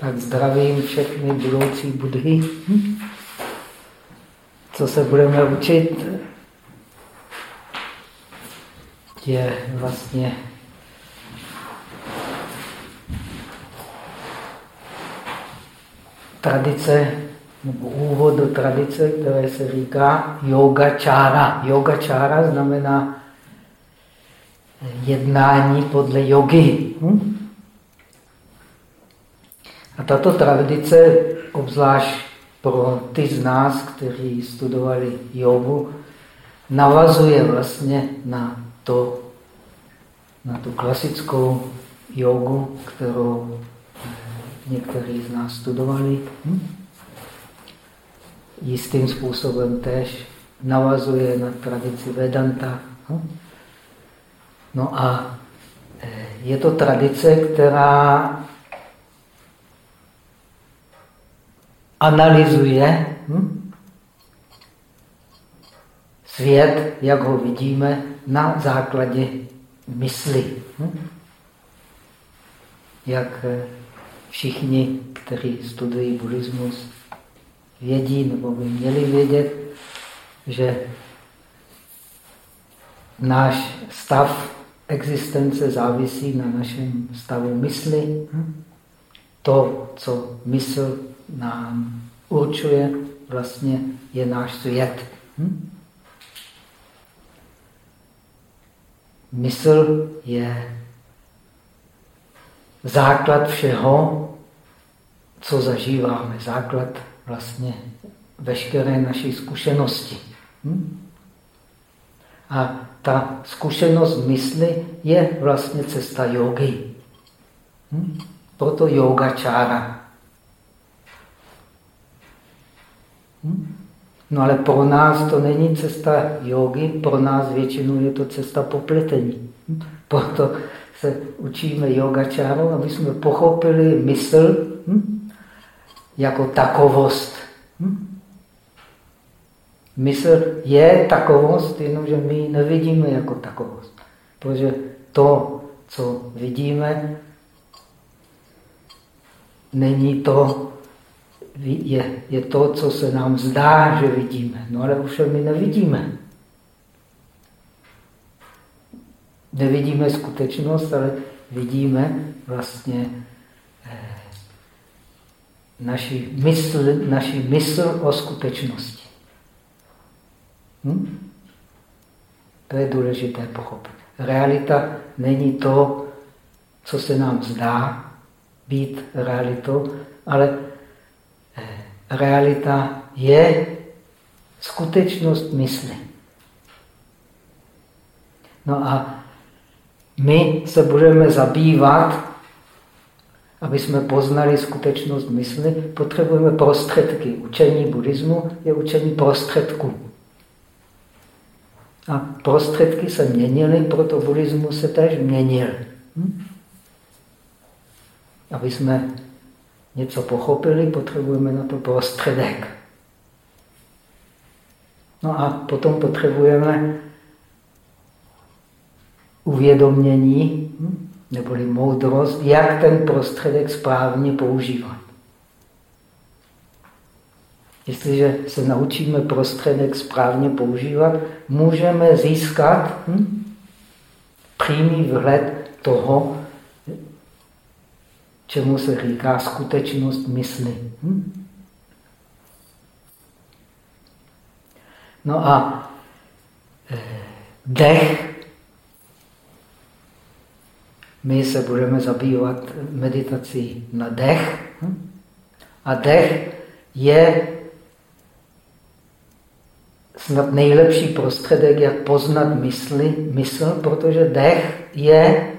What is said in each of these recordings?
Tak zdravím všechny budoucí budhy. Co se budeme učit, je vlastně tradice nebo úvod do tradice, které se říká yogačára. Yogačára znamená jednání podle jogy. Hm? A tato tradice, obzvlášť pro ty z nás, kteří studovali jogu, navazuje vlastně na to, na tu klasickou jogu, kterou někteří z nás studovali. Hm? Jistým způsobem tež navazuje na tradici Vedanta. Hm? No a eh, je to tradice, která analyzuje hm? svět, jak ho vidíme, na základě mysli. Hm? Jak eh, všichni, kteří studují buddhismus, vědí nebo by měli vědět, že náš stav existence závisí na našem stavu mysli. Hm? To, co mysl nám určuje, vlastně je náš svět. Hm? Mysl je základ všeho, co zažíváme, základ vlastně veškeré naší zkušenosti. Hm? A ta zkušenost mysli je vlastně cesta jogy. Hm? Proto yoga čára. Hm? No ale pro nás to není cesta jogy, pro nás většinou je to cesta popletení. Hm? Proto se učíme yogačáru, aby jsme pochopili mysl hm? jako takovost. Mysl je takovost, jenomže my ji nevidíme jako takovost. Protože to, co vidíme, není to, je, je to, co se nám zdá, že vidíme. No ale už my nevidíme. Nevidíme skutečnost, ale vidíme vlastně eh, naši mysl, naši mysl o skutečnosti. Hm? To je důležité pochopit. Realita není to, co se nám zdá být realitou, ale realita je skutečnost mysli. No a my se budeme zabývat, aby jsme poznali skutečnost mysli, potřebujeme prostředky. Učení buddhismu je učení prostředků. A prostředky se měnily, proto buddhismus se tež měnil. Hm? Aby jsme něco pochopili, potřebujeme na to prostředek. No a potom potřebujeme uvědomění, hm, neboli moudrost, jak ten prostředek správně používat. Jestliže se naučíme prostředek správně používat, můžeme získat hm, přímý vhled toho, čemu se říká skutečnost mysli. Hm? No a eh, dech. My se budeme zabývat meditací na dech. Hm? A dech je snad nejlepší prostředek, jak poznat mysli, mysl, protože dech je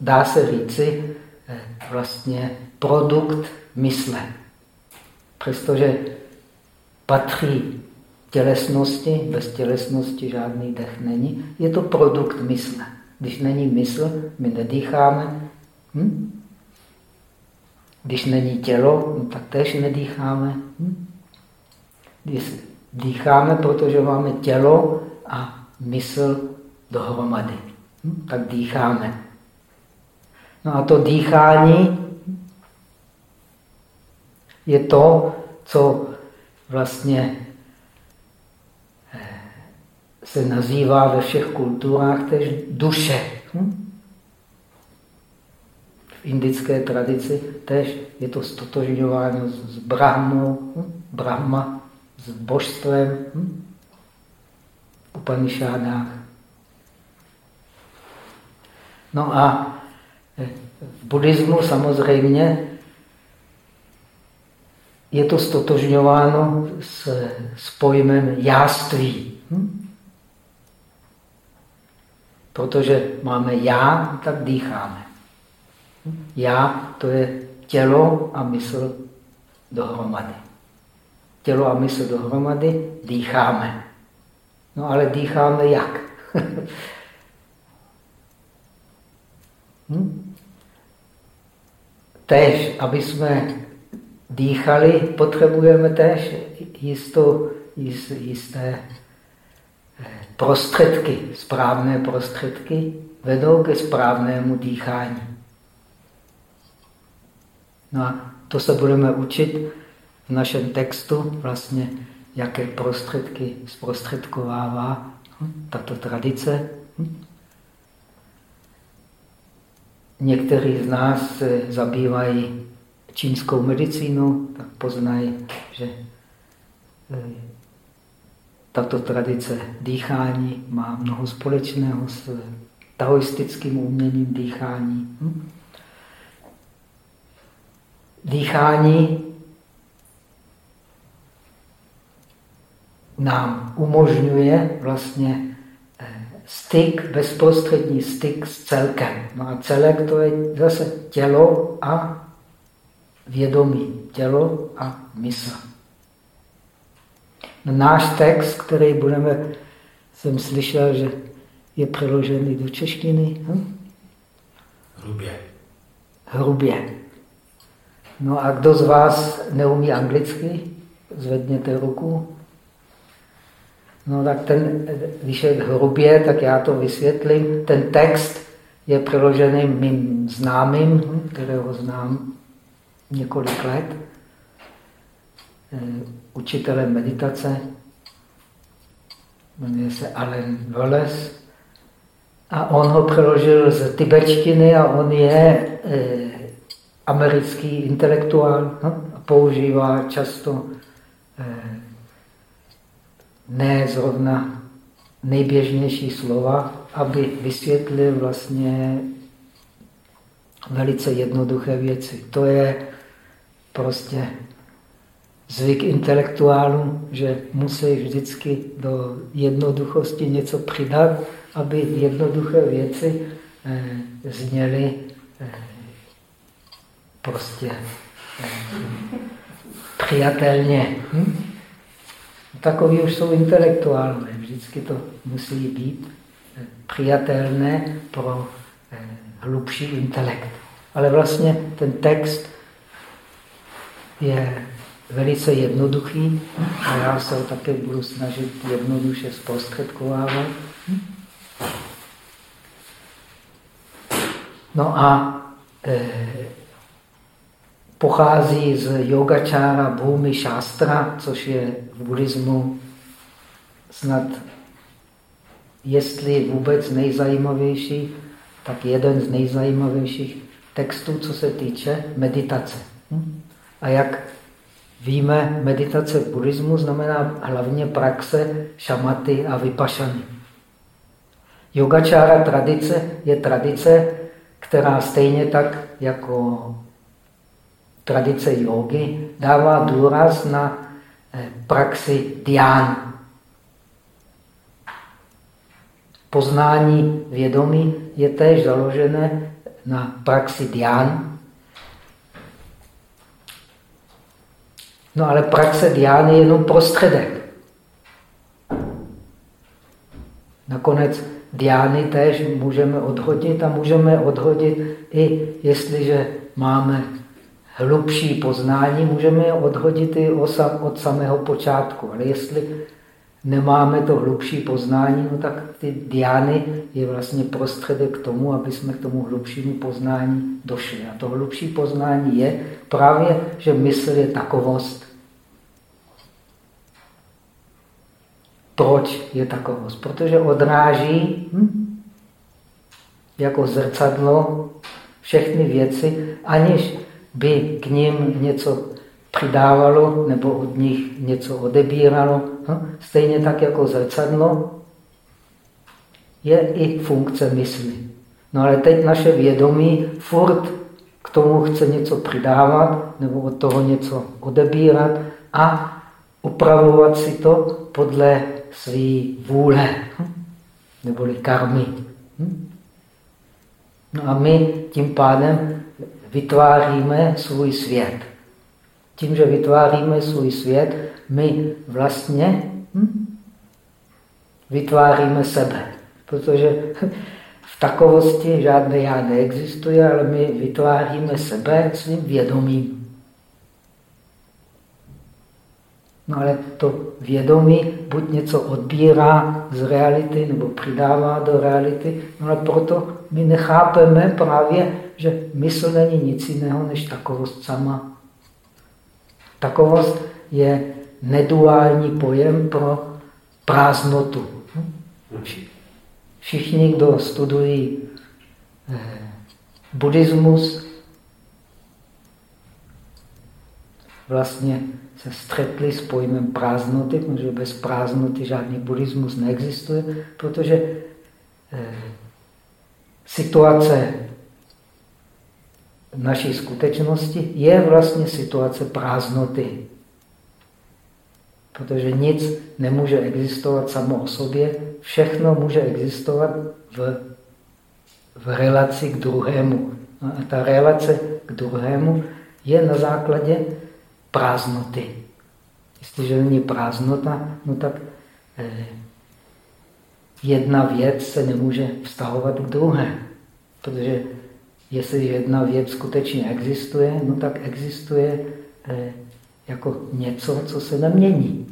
dá se říci, eh, vlastně produkt mysle. Přestože patří tělesnosti, bez tělesnosti žádný dech není, je to produkt mysle. Když není mysl, my nedýcháme. Hm? Když není tělo, no tak tež nedýcháme. Hm? Když dýcháme, protože máme tělo a mysl dohromady. Hm? Tak dýcháme. No a to dýchání je to, co vlastně eh, se nazývá ve všech kulturách tež duše. Hm? V indické tradici tež je to stotožňováno s Brahmou, hm? Brahma s božstvem, hm? Upanishádách. No a v buddhismu samozřejmě je to stotožňováno s, s pojmem jáství. Hm? Protože máme já, tak dýcháme. Hm? Já to je tělo a mysl dohromady. Tělo a mysl dohromady dýcháme. No ale dýcháme jak? hm? Tež, aby jsme dýchali, potřebujeme tež jistou, jisté eh, prostředky, správné prostředky vedou ke správnému dýchání. No a to se budeme učit v našem textu, vlastně jaké prostředky zprostředkovává hm, tato tradice. Někteří z nás se zabývají čínskou medicínu, tak poznají, že eh, tato tradice dýchání má mnoho společného s taoistickým uměním dýchání. Hm? Dýchání nám umožňuje vlastně styk, bezprostřední styk s celkem. No a celek to je zase tělo a vědomí, tělo a mysl. No náš text, který budeme, jsem slyšel, že je přeložený do češtiny. Hm? Hrubě. Hrubě. No a kdo z vás neumí anglicky? Zvedněte ruku. No tak ten, když je hrubě, tak já to vysvětlím. Ten text je přeložený mým známým, kterého znám několik let, eh, učitelem meditace, jmenuje se Allen Wallace, a on ho přeložil z tibetštiny a on je eh, americký intelektuál no, a používá často eh, ne zrovna nejběžnější slova, aby vysvětlil vlastně velice jednoduché věci. To je prostě zvyk intelektuálů, že musí vždycky do jednoduchosti něco přidat, aby jednoduché věci eh, zněly eh, prostě eh, přijatelně. Hm? Takový už jsou intelektuálové. Vždycky to musí být eh, přijatelné pro eh, hlubší intelekt. Ale vlastně ten text je velice jednoduchý a já se ho také budu snažit jednoduše zprostředkovávat. No a e, pochází z yogačára Bhumi Shastra, což je v buddhismu snad, jestli vůbec nejzajímavější, tak jeden z nejzajímavějších textů, co se týče meditace. Hm? A jak víme, meditace v buddhismu znamená hlavně praxe šamaty a vypašany. Yogačára tradice je tradice, která stejně tak jako tradice jogy dává důraz na eh, praxi dián. Poznání vědomí je též založené na praxi dián. No ale praxe diány je jenom prostředek. Nakonec diány též můžeme odhodit a můžeme odhodit i jestliže máme hlubší poznání, můžeme odhodit i od samého počátku. Ale jestli nemáme to hlubší poznání, no tak ty diány je vlastně prostředek k tomu, aby jsme k tomu hlubšímu poznání došli. A to hlubší poznání je právě, že mysl je takovost. Proč je takovost? Protože odráží hm, jako zrcadlo všechny věci, aniž by k ním něco přidávalo nebo od nich něco odebíralo. Hm? Stejně tak jako zrcadlo je i funkce mysli. No ale teď naše vědomí furt k tomu chce něco přidávat nebo od toho něco odebírat a upravovat si to podle své vůle, hm? neboli karmy. Hm? No a my tím pádem vytváříme svůj svět. Tím, že vytváříme svůj svět, my vlastně hm, vytváříme sebe. Protože v takovosti žádné já neexistuje, ale my vytváříme sebe svým vědomím. No ale to vědomí buď něco odbírá z reality, nebo přidává do reality, no ale proto my nechápeme právě, že mysl není nic jiného než takovost sama. Takovost je neduální pojem pro prázdnotu. Všichni, kdo studují eh, buddhismus, vlastně se střetli s pojmem prázdnoty, protože bez prázdnoty žádný buddhismus neexistuje, protože eh, situace naší skutečnosti je vlastně situace prázdnoty. Protože nic nemůže existovat samo o sobě, všechno může existovat v, v relaci k druhému. No a ta relace k druhému je na základě prázdnoty. Jestliže není prázdnota, no tak eh, jedna věc se nemůže vztahovat k druhé. Protože jestli jedna věc skutečně existuje, no tak existuje eh, jako něco, co se nemění.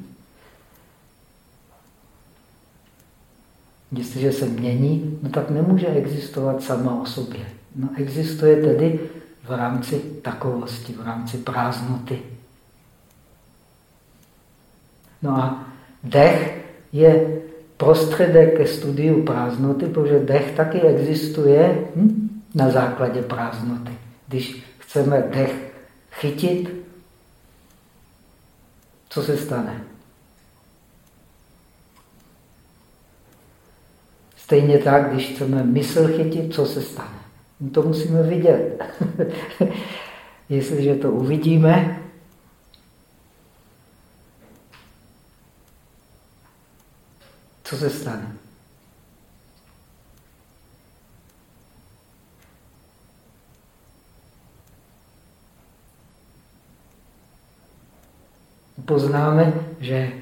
Jestliže se mění, no tak nemůže existovat sama o sobě. No existuje tedy v rámci takovosti, v rámci prázdnoty. No a dech je prostředek ke studiu prázdnoty, protože dech taky existuje hm, na základě prázdnoty. Když chceme dech chytit, co se stane? Stejně tak, když chceme mysl chytit, co se stane? No to musíme vidět. Jestliže to uvidíme, co se stane? Poznáme, že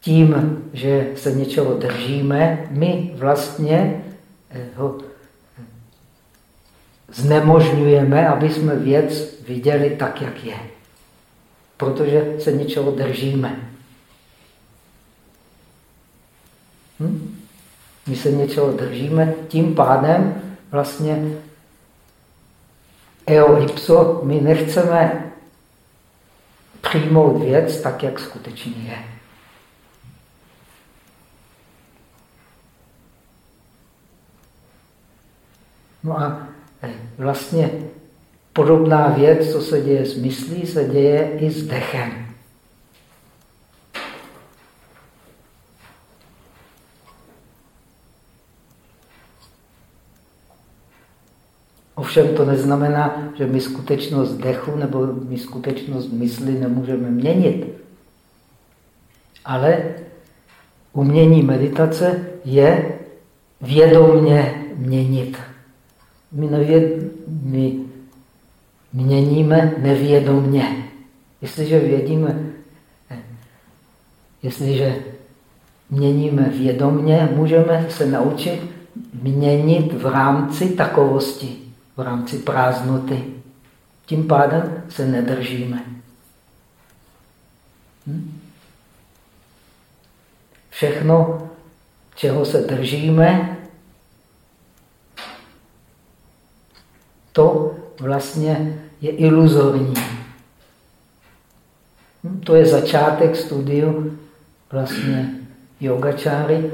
tím, že se něčeho držíme, my vlastně eh, ho znemožňujeme, aby jsme věc viděli tak, jak je. Protože se něčeho držíme. Hm? My se něčeho držíme, tím pádem vlastně eo ipso, my nechceme přijmout věc tak, jak skutečně je. No a eh, vlastně podobná věc, co se děje s myslí, se děje i s dechem. Ovšem to neznamená, že my skutečnost dechu nebo my skutečnost mysli nemůžeme měnit. Ale umění meditace je vědomně měnit. My, nevěd, my měníme nevědomně. Jestliže vědíme, jestliže měníme vědomně, můžeme se naučit měnit v rámci takovosti v rámci prázdnoty. Tím pádem se nedržíme. Hm? všechno, čeho se držíme, to vlastně je iluzorní. Hm, to je začátek studiu vlastně yogačáry.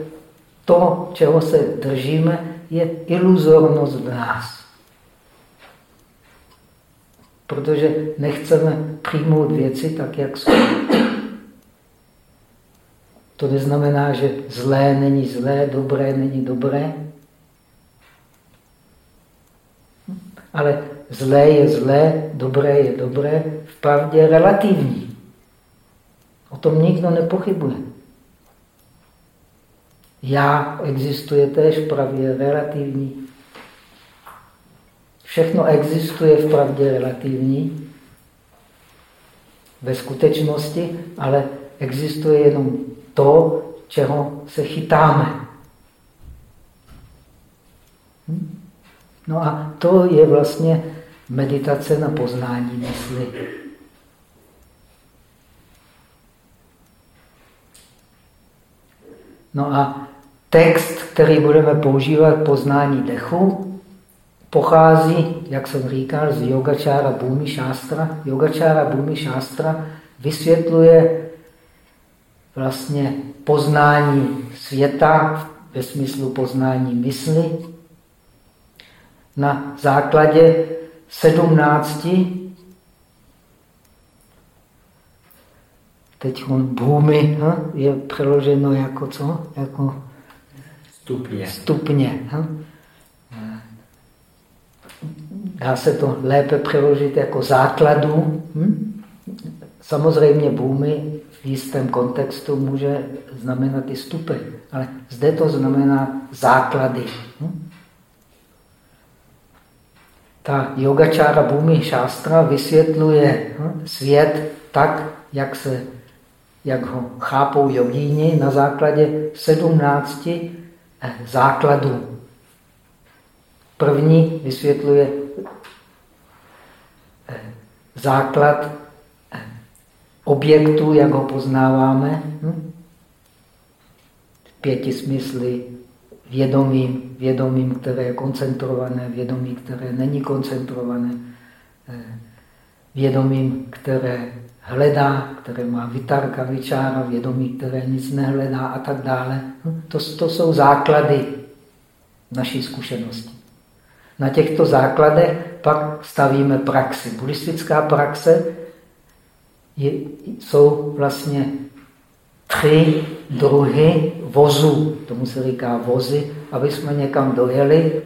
To, čeho se držíme, je iluzornost v nás. Protože nechceme přijmout věci tak, jak jsou. To neznamená, že zlé není zlé, dobré není dobré. Ale zlé je zlé, dobré je dobré, v pravdě relativní. O tom nikdo nepochybuje. Já existuje též v pravdě relativní. Všechno existuje v pravdě relativní, ve skutečnosti, ale existuje jenom to, čeho se chytáme. Hm? No a to je vlastně meditace na poznání mysli. No a text, který budeme používat poznání dechu, pochází, jak jsem říkal, z Yogačára Bhumi Shastra. Yogačára Bhumi Shastra vysvětluje vlastně poznání světa ve smyslu poznání mysli na základě sedmnácti teď on bhumi hm, je přeloženo jako co? Jako stupně. stupně hm? Dá se to lépe přeložit jako základů. Hm? Samozřejmě bůmy v jistém kontextu může znamenat i stupeň, ale zde to znamená základy. Hm? Ta yogačára Bhumi Šástra vysvětluje hm, svět tak, jak, se, jak ho chápou jogíni na základě sedmnácti eh, základů. První vysvětluje základ objektu, jak ho poznáváme. Hm? Pěti smysly, vědomím, vědomím, které je koncentrované, vědomí, které není koncentrované, eh, vědomím, které hledá, které má vytarka, vyčára, vědomí, které nic nehledá a tak dále. Hm? To, to jsou základy naší zkušenosti. Na těchto základech pak stavíme praxi. Buddhistická praxe je, jsou vlastně tři druhy vozů. Tomu se říká vozy, aby jsme někam dojeli.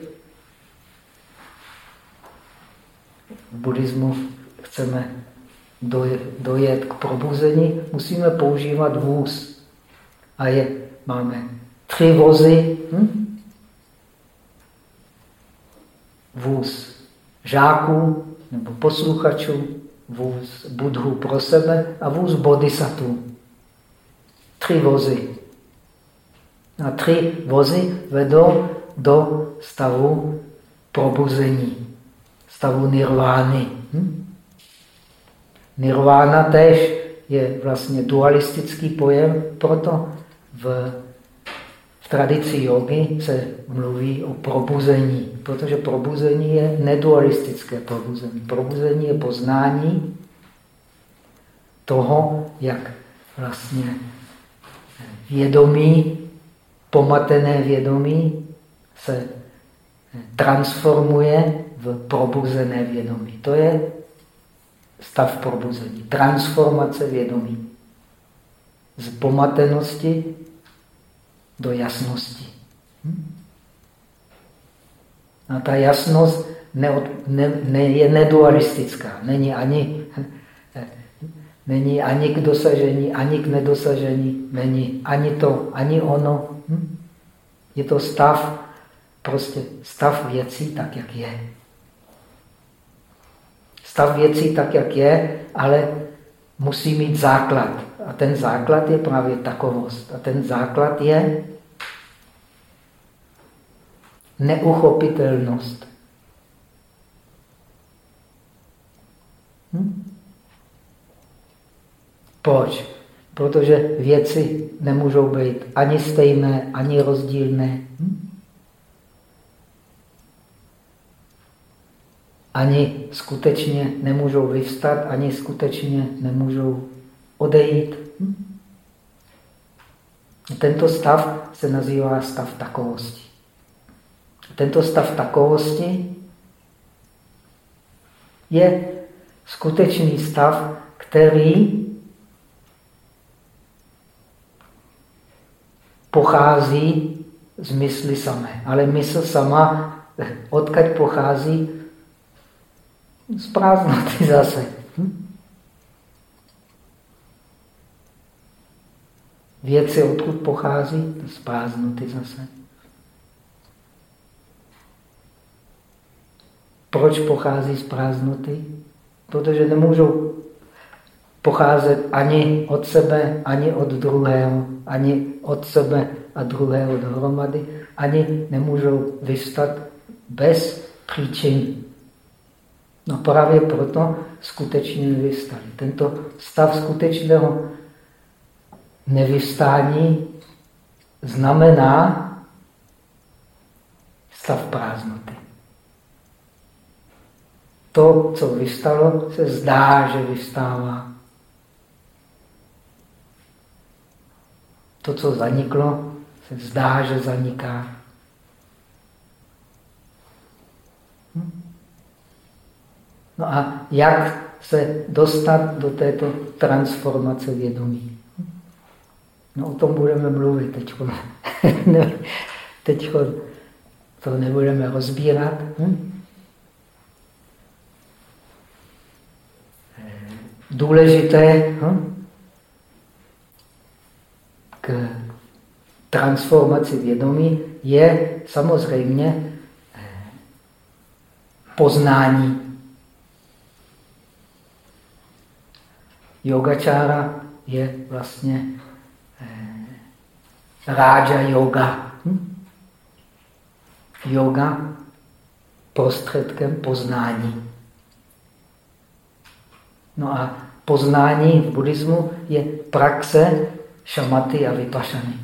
V buddhismu chceme dojet k probuzení, musíme používat vůz. A je, máme tři vozy. Hm? Vůz žáků nebo posluchačů, vůz budhu pro sebe a vůz bodhisattva. Tři vozy. A tři vozy vedou do stavu probuzení, stavu nirvány. Hm? Nirvána tež je vlastně dualistický pojem, proto v tradici jogy se mluví o probuzení, protože probuzení je nedualistické probuzení. Probuzení je poznání toho, jak vlastně vědomí, pomatené vědomí se transformuje v probuzené vědomí. To je stav probuzení, transformace vědomí. Z pomatenosti do jasnosti. Hm? A ta jasnost ne, ne, ne, je nedualistická. Není ani, není ani k dosažení, ani k nedosažení. Není ani to, ani ono. Hm? Je to stav, prostě stav věcí tak, jak je. Stav věcí tak, jak je, ale musí mít základ. A ten základ je právě takovost. A ten základ je neuchopitelnost. Hm? Proč? Protože věci nemůžou být ani stejné, ani rozdílné. Hm? Ani skutečně nemůžou vyvstat, ani skutečně nemůžou odejít. Hm? Tento stav se nazývá stav takovosti. Tento stav takovosti je skutečný stav, který pochází z mysli samé. Ale mysl sama, odkaď pochází? Z prázdnoty zase. Hm? Věci odkud pochází? Z prázdnoty zase. Proč pochází z prázdnoty? Protože nemůžou pocházet ani od sebe, ani od druhého, ani od sebe a druhého dohromady, ani nemůžou vystat bez příčin. No právě proto skutečně nevystali. Tento stav skutečného nevystání znamená stav prázdnoty. To, co vystalo, se zdá, že vystává. To, co zaniklo, se zdá, že zaniká. No a jak se dostat do této transformace vědomí? No o tom budeme mluvit teď. teď to nebudeme rozbírat. Hm? Důležité hm? k transformaci vědomí je samozřejmě eh, poznání. Yogačára je vlastně Rája yoga. Hm? Yoga prostředkem poznání. No a poznání v buddhismu je praxe šamaty a vypašany.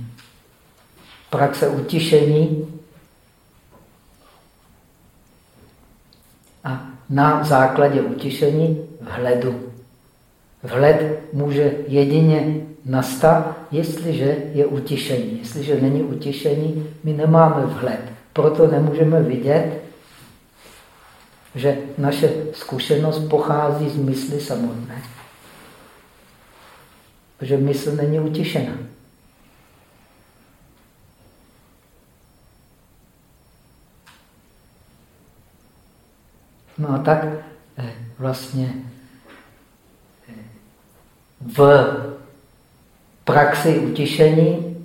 Praxe utišení a na základě utišení vhledu. Vhled může jedině nastat, jestliže je utišení. Jestliže není utišení, my nemáme vhled. Proto nemůžeme vidět, že naše zkušenost pochází z mysli samotné. Protože mysl není utišena. No a tak eh, vlastně eh, v praxi utišení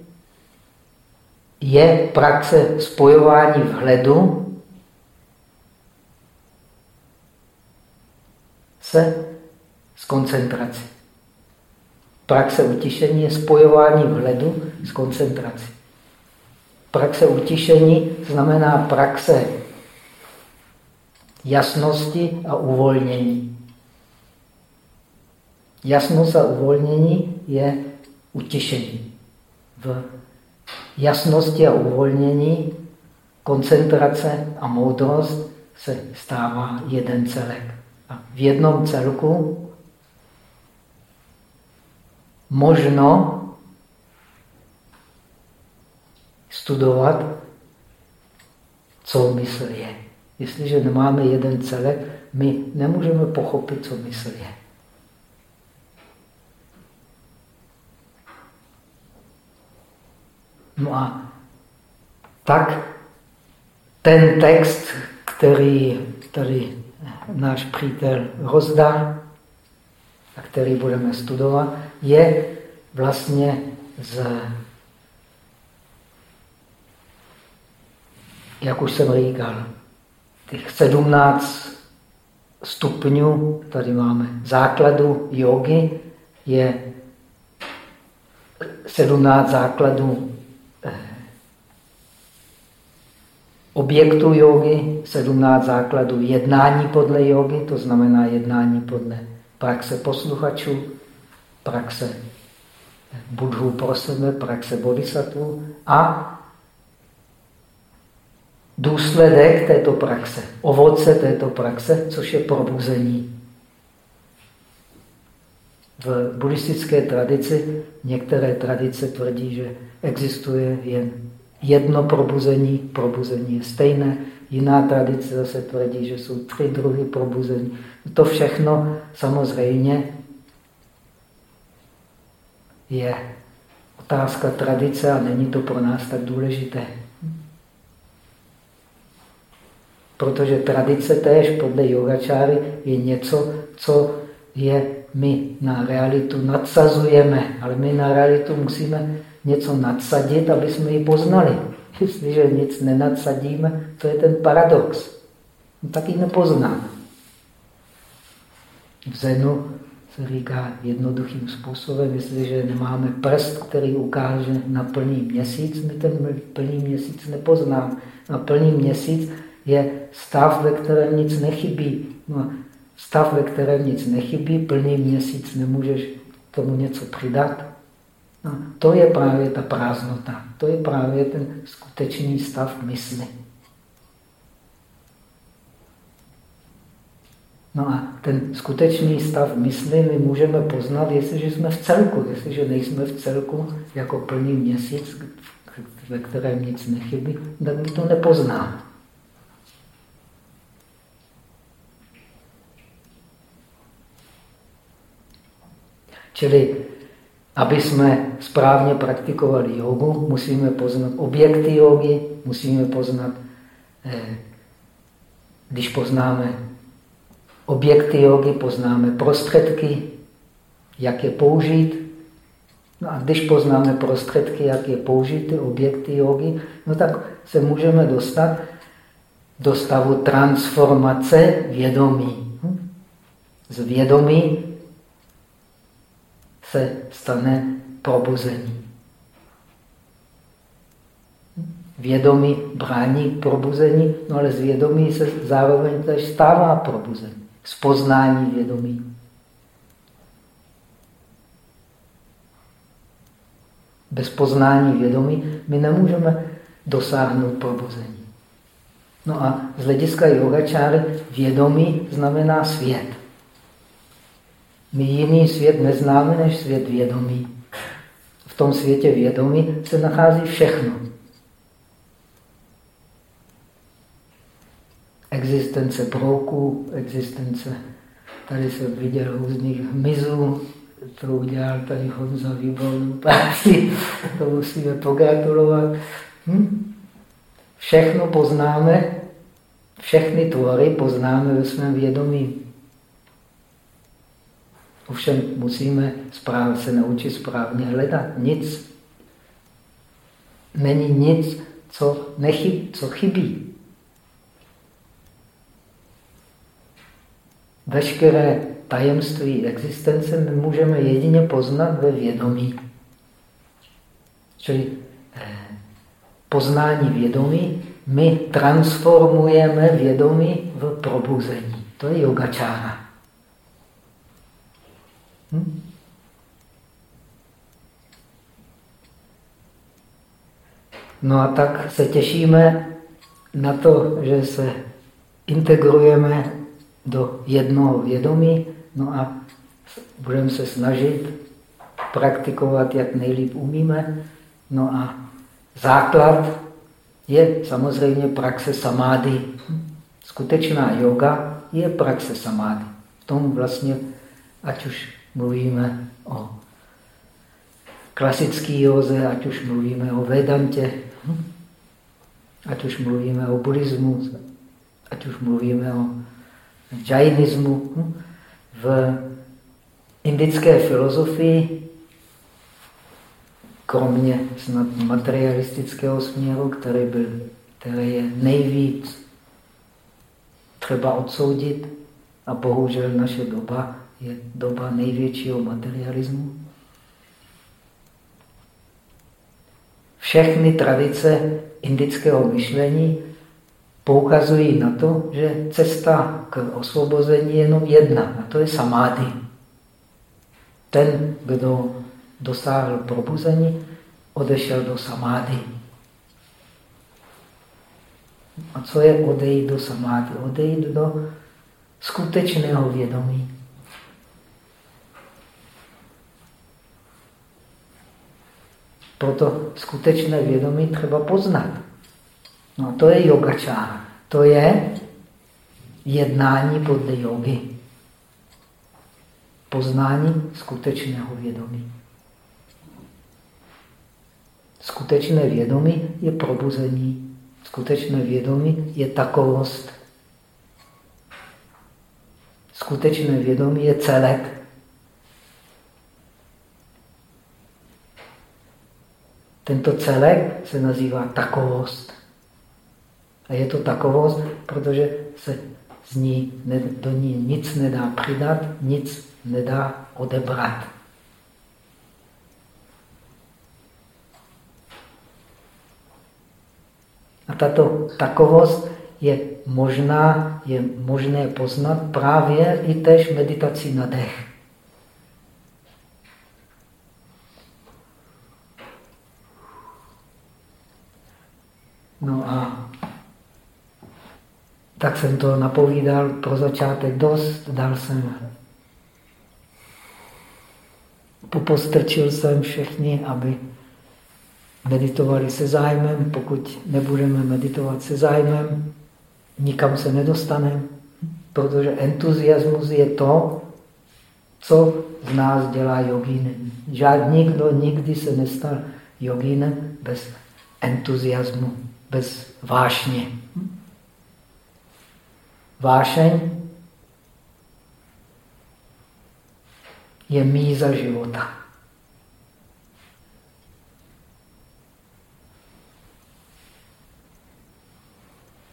je praxe spojování vhledu se s koncentrací. Praxe utišení je spojování vhledu s koncentrací. Praxe utišení znamená praxe jasnosti a uvolnění. Jasnost a uvolnění je utišení. V jasnosti a uvolnění, koncentrace a moudrost se stává jeden celek. A v jednom celku možno studovat, co mysl je. Jestliže nemáme jeden celek, my nemůžeme pochopit, co mysl je. No a tak ten text, který tady náš přítel rozdá a který budeme studovat, je vlastně z, jak už jsem říkal, těch 17 stupňů, tady máme základu jogy, je 17 základů objektů jogy, 17 základů jednání podle jogy, to znamená jednání podle praxe posluchačů, praxe budhu pro sebe, praxe bodhisattva a důsledek této praxe, ovoce této praxe, což je probuzení. V buddhistické tradici některé tradice tvrdí, že existuje jen jedno probuzení, probuzení je stejné. Jiná tradice zase tvrdí, že jsou tři druhy probuzení. To všechno samozřejmě je otázka tradice a není to pro nás tak důležité. Protože tradice též podle yogačáry je něco, co je my na realitu nadsazujeme, ale my na realitu musíme něco nadsadit, aby jsme ji poznali. Jestliže nic nenadsadíme, to je ten paradox. No, tak ji nepoznáme. V Zenu se říká jednoduchým způsobem, jestliže nemáme prst, který ukáže na plný měsíc, my ten plný měsíc nepoznáme. Na plný měsíc je stav, ve kterém nic nechybí. No, stav, ve kterém nic nechybí, plný měsíc nemůžeš tomu něco přidat. No, to je právě ta prázdnota. To je právě ten skutečný stav mysli. No a ten skutečný stav mysli my můžeme poznat, jestliže jsme v celku. Jestliže nejsme v celku jako plný měsíc, ve kterém nic nechybí, tak my to nepoznáme. Čili, aby jsme správně praktikovali jogu, musíme poznat objekty jogy, musíme poznat, eh, když poznáme objekty jogy, poznáme prostředky, jak je použít. No a když poznáme prostředky, jak je použít, ty objekty jogy, no tak se můžeme dostat do stavu transformace vědomí. Hm? Z vědomí se stane probuzení. Vědomí brání probuzení, no ale z vědomí se zároveň tež stává probuzení. Z poznání vědomí. Bez poznání vědomí my nemůžeme dosáhnout probuzení. No a z hlediska yogačáry vědomí znamená svět. My jiný svět neznáme než svět vědomí. V tom světě vědomí se nachází všechno. Existence brouků, existence, tady jsem viděl různých hmyzů, to udělal tady Honza výbornou práci, to musíme pogratulovat. Hm? Všechno poznáme, všechny tvory poznáme ve svém vědomí. Ovšem musíme správ, se naučit správně hledat. Nic. Není nic, co, nechyb, co chybí. Veškeré tajemství existence my můžeme jedině poznat ve vědomí. Čili eh, poznání vědomí, my transformujeme vědomí v probuzení. To je yogačára. Hm? No a tak se těšíme na to, že se integrujeme do jednoho vědomí, no a budeme se snažit praktikovat, jak nejlíp umíme. No a základ je samozřejmě praxe samády. Skutečná yoga je praxe samády. V tom vlastně, ať už mluvíme o klasické józe, ať už mluvíme o Vedantě, ať už mluvíme o buddhismu, ať už mluvíme o džajnismu. V indické filozofii, kromě snad materialistického směru, který, byl, který je nejvíc třeba odsoudit, a bohužel naše doba je doba největšího materialismu. Všechny tradice indického myšlení poukazují na to, že cesta k osvobození je jenom jedna, a to je samády. Ten, kdo dosáhl probuzení, odešel do samády. A co je odejít do samády? Odejít do skutečného vědomí. Proto skutečné vědomí třeba poznat. No to je yogačára. To je jednání podle jogy. Poznání skutečného vědomí. Skutečné vědomí je probuzení. Skutečné vědomí je takovost. Skutečné vědomí je celek. Tento celek se nazývá takovost. A je to takovost, protože se z ní, do ní nic nedá přidat, nic nedá odebrat. A tato takovost je možná, je možné poznat právě i tež meditací na dech. No a tak jsem to napovídal pro začátek dost, dal jsem, popostrčil jsem všechny, aby meditovali se zájmem. Pokud nebudeme meditovat se zájmem, nikam se nedostaneme, protože entuziasmus je to, co z nás dělá jogíny. Žádný nikdo nikdy se nestal jogínem bez entuziasmu, bez vášně. Vášeň je míza života.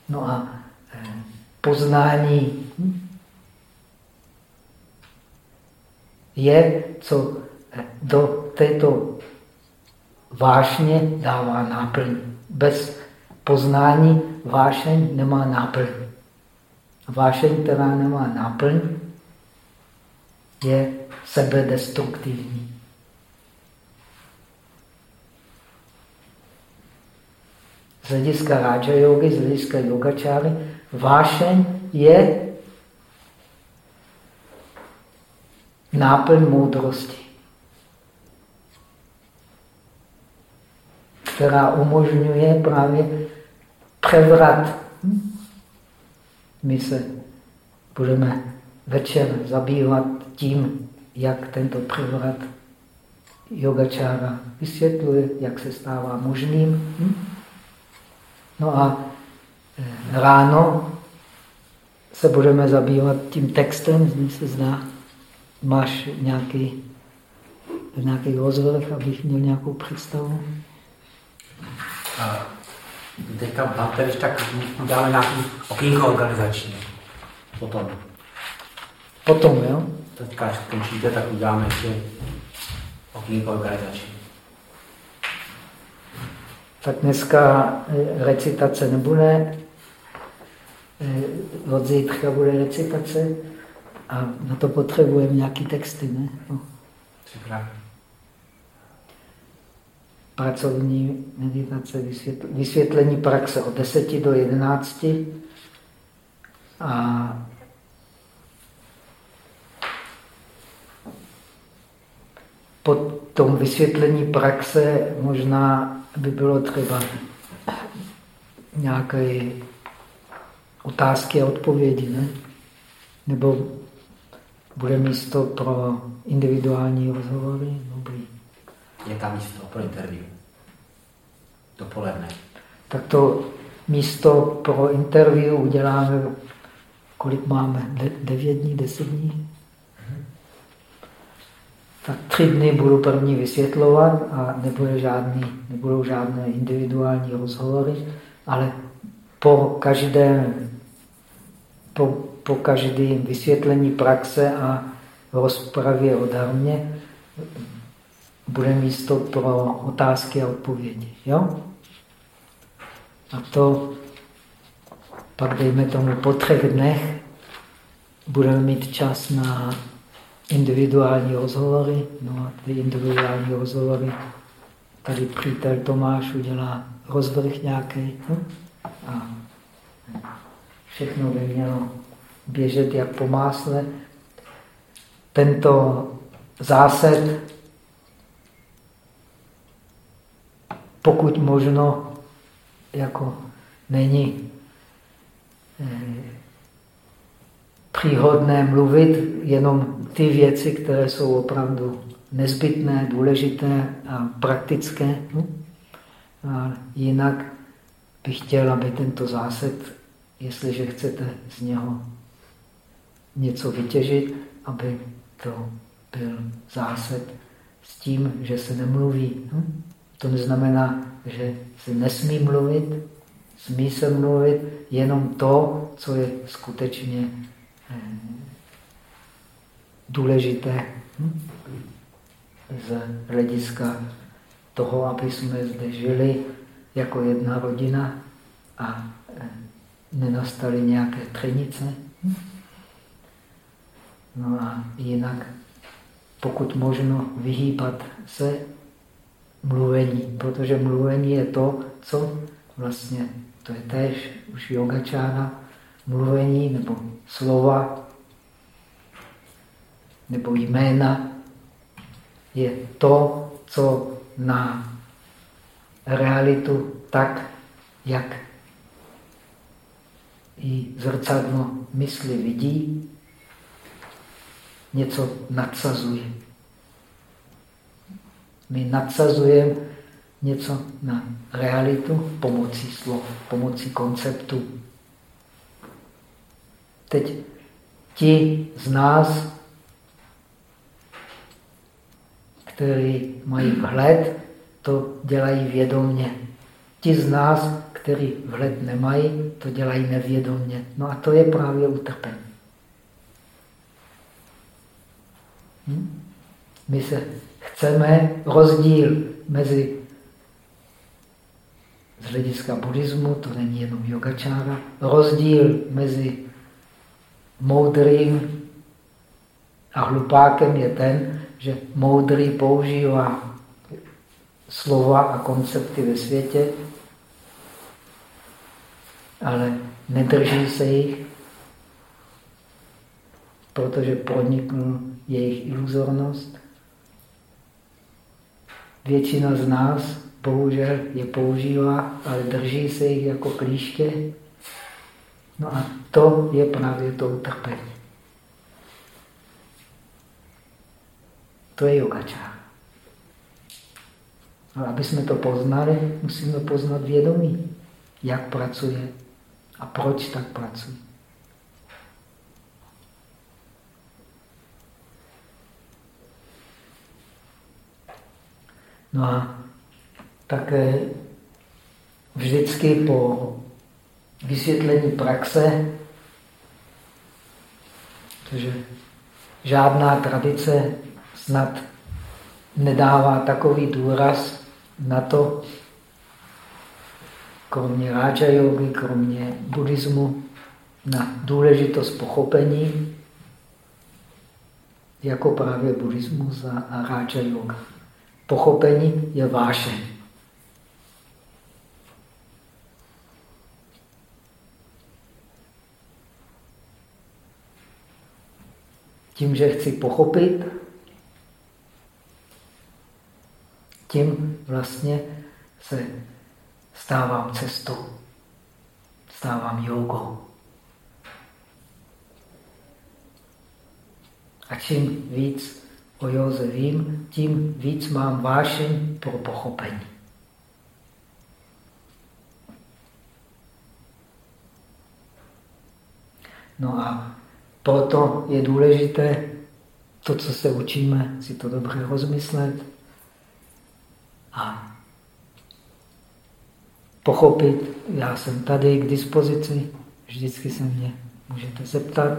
No a eh, poznání je, co eh, do této vášně dává náplň. Bez poznání vášeň nemá náplň. Vášeň, která nemá náplň, je sebedestruktivní. Z hlediska Raja Yogi, z hlediska yogačáry, vášeň je náplň moudrosti, která umožňuje právě převrat. My se budeme večer zabývat tím, jak tento převrat yogačára vysvětluje, jak se stává možným. No a eh, ráno se budeme zabývat tím textem, z ní se zdá, máš nějaký, nějaký rozvrh, abych měl nějakou představu. Teďka máte, když tak uděláme nějaký okýnko organizační. Potom. Potom, jo? Teďka, až končíte, tak uděláme ještě okýnko organizační. Tak dneska eh, recitace nebude, eh, od zítřka bude recitace a na to potřebujeme nějaký texty, ne? No. Pracovní meditace, vysvětlení praxe od 10 do 11 a po tom vysvětlení praxe možná by bylo třeba nějaké otázky a odpovědi, ne? Nebo bude místo pro individuální rozhovory? Tam místo pro interview. Dopoledne. Tak to místo pro interview uděláme, kolik máme? De devět dní, deset dní? tak tři dny budu první vysvětlovat a nebude žádný, nebudou žádné individuální rozhovory, ale po každém, po, po každém vysvětlení praxe a rozpravě o darmě bude místo pro otázky a odpovědi. Jo? A to pak, dejme tomu, po třech dnech budeme mít čas na individuální rozhovory. No a ty individuální rozhovory tady přítel Tomáš udělá rozvrh nějaký hm? a všechno by mělo běžet jak po másle. Tento zásad, pokud možno, jako není eh, příhodné mluvit jenom ty věci, které jsou opravdu nezbytné, důležité a praktické. No? A jinak bych chtěl, aby tento zásad, jestliže chcete z něho něco vytěžit, aby to byl zásad s tím, že se nemluví. Hm? To neznamená, že se nesmí mluvit, smí se mluvit jenom to, co je skutečně eh, důležité hm? z hlediska toho, aby jsme zde žili jako jedna rodina a eh, nenastaly nějaké třenice. Hm? No a jinak, pokud možno, vyhýbat se mluvení, protože mluvení je to, co vlastně, to je též už yogačára, mluvení nebo slova nebo jména je to, co na realitu tak, jak i zrcadlo mysli vidí, něco nadsazuje. My nadsazujeme něco na realitu pomocí slov, pomocí konceptu. Teď ti z nás, kteří mají vhled, to dělají vědomně. Ti z nás, kteří vhled nemají, to dělají nevědomně. No a to je právě utrpení. Hm? My se chceme rozdíl mezi z hlediska buddhismu, to není jenom yogačára, rozdíl mezi moudrým a hlupákem je ten, že moudrý používá slova a koncepty ve světě, ale nedrží se jich, protože pronikl jejich iluzornost. Většina z nás bohužel je používá, ale drží se jich jako klíště. No a to je právě to utrpení. To je yogačár. A aby jsme to poznali, musíme poznat vědomí, jak pracuje a proč tak pracuje. No a také vždycky po vysvětlení praxe, protože žádná tradice snad nedává takový důraz na to, kromě ráča jogy, kromě buddhismu, na důležitost pochopení, jako právě buddhismus a ráča yoga. Pochopení je vášeň. Tím, že chci pochopit, tím vlastně se stávám cestou, stávám jogou. A čím víc o józe vím, tím víc mám vášeň pro pochopení. No a proto je důležité to, co se učíme, si to dobře rozmyslet a pochopit, já jsem tady k dispozici, vždycky se mě můžete zeptat.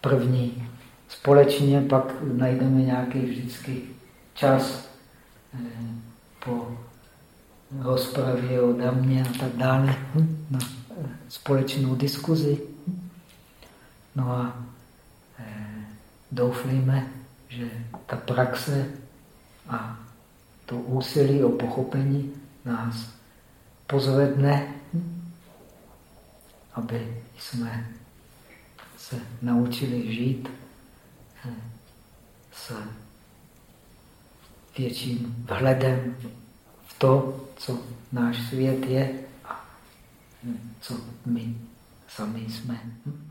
První společně, pak najdeme nějaký vždycky čas eh, po rozpravě o damě a tak dále hm, na společnou diskuzi. No a eh, doufejme, že ta praxe a to úsilí o pochopení nás pozvedne, aby jsme se naučili žít eh, s větším vhledem v to, co náš svět je a co my sami jsme. Hm?